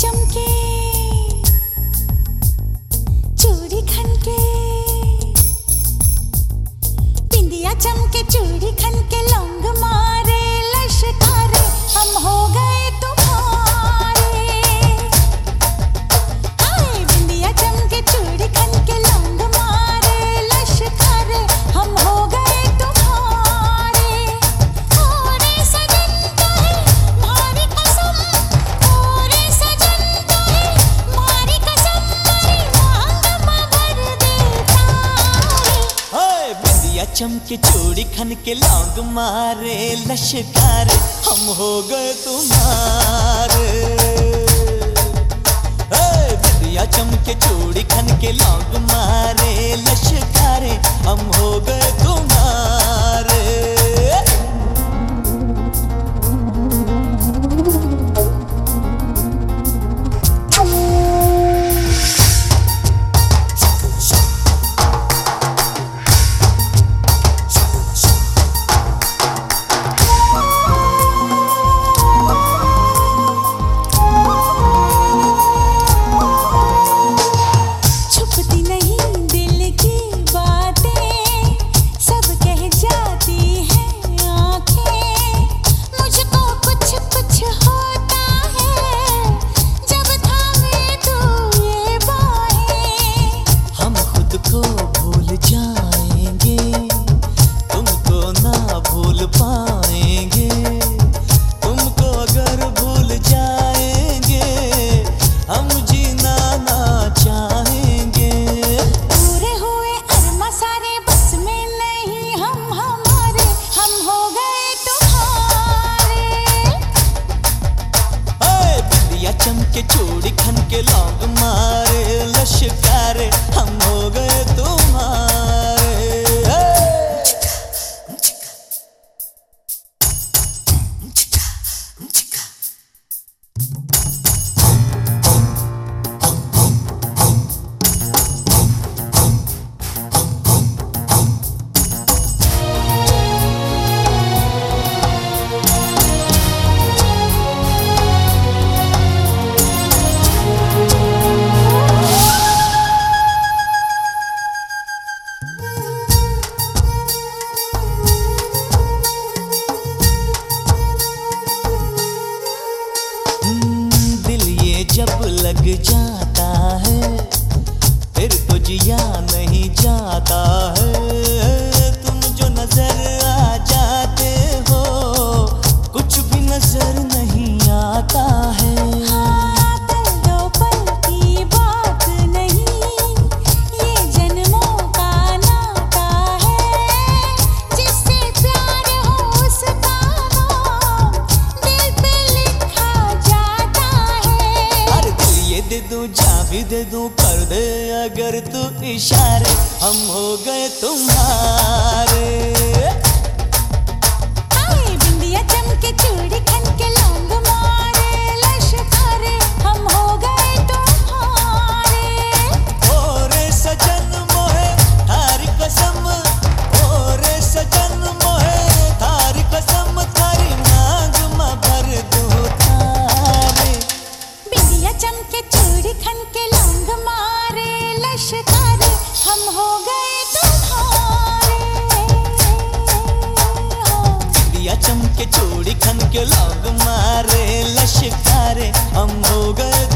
चमके चूड़ी खनके बिंदिया चमके चूड़ी खनके लौंग मारे लश्कारे हम हो गए तो चमके चोरी खन के लौंग मारे लश्कारे हम हो गए तुम्हारे। के चूड़ी खन के लाग मा जाता है फिर तो जिया दू जा भी दे दू कर दे अगर तू इशारे। हम हो गए तुम्हारे। प्यारे हम हो गए